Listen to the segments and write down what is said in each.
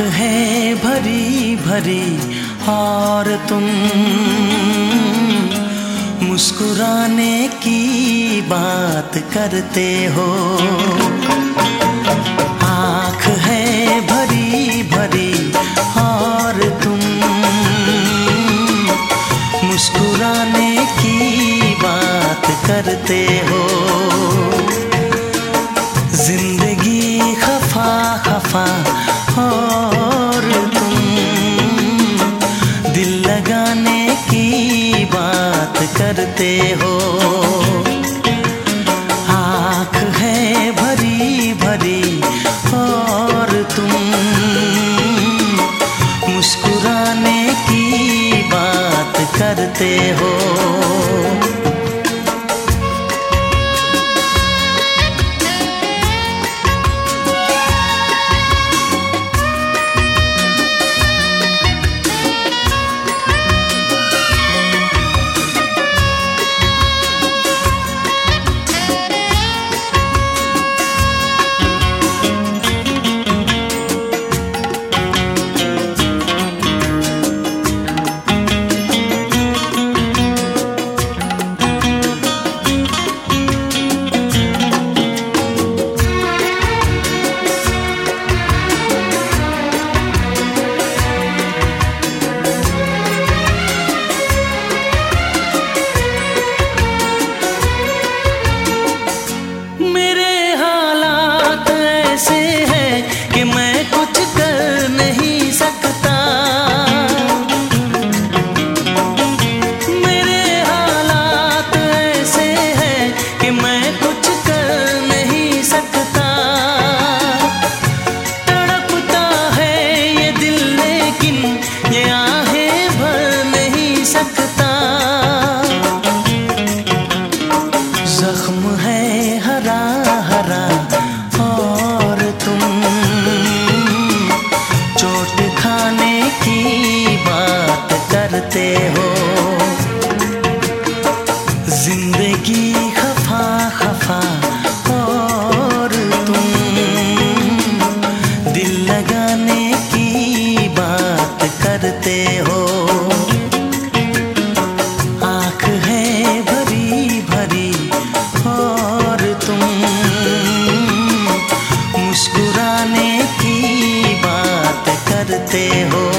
है भरी भरी और तुम मुस्कुराने की बात करते हो। आँख है भरी भरी और तुम मुस्कुराने की बात करते हो। ज़िंदगी खफा खफा और तुम। दिल लगाने की बात करते हो। आँख है भरी भरी और तुम। मुस्कुराने की बात करते हो। करते हो।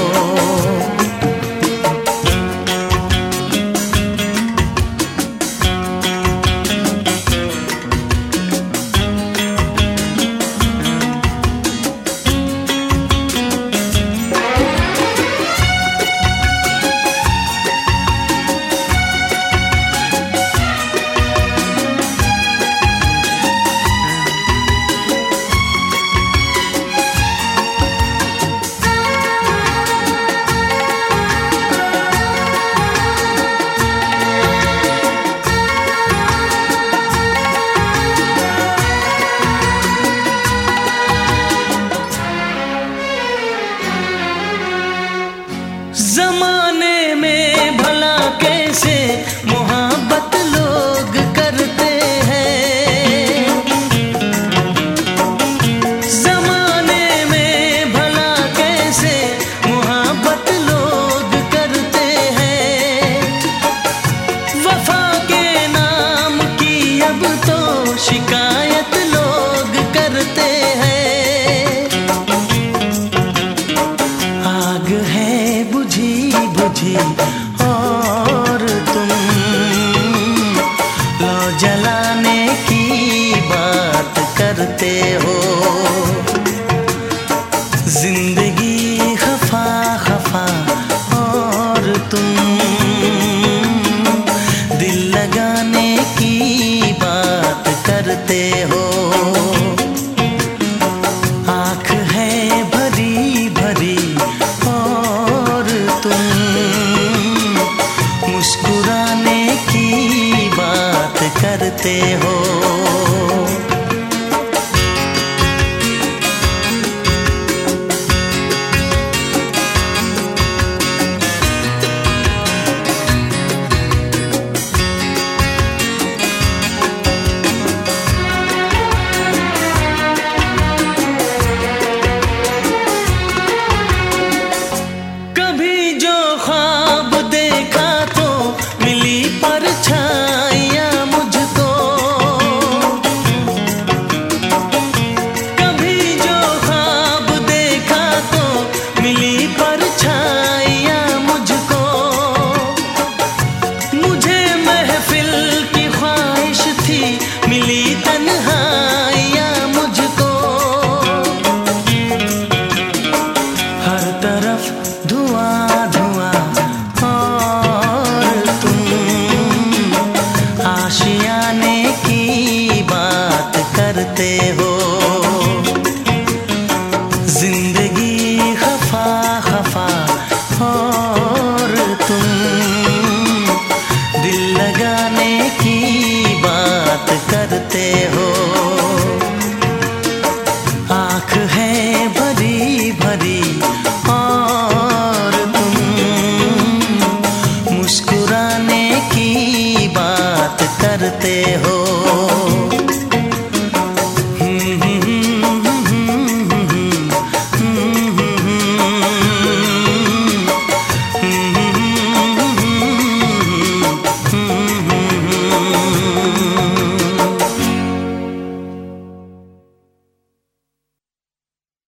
zaman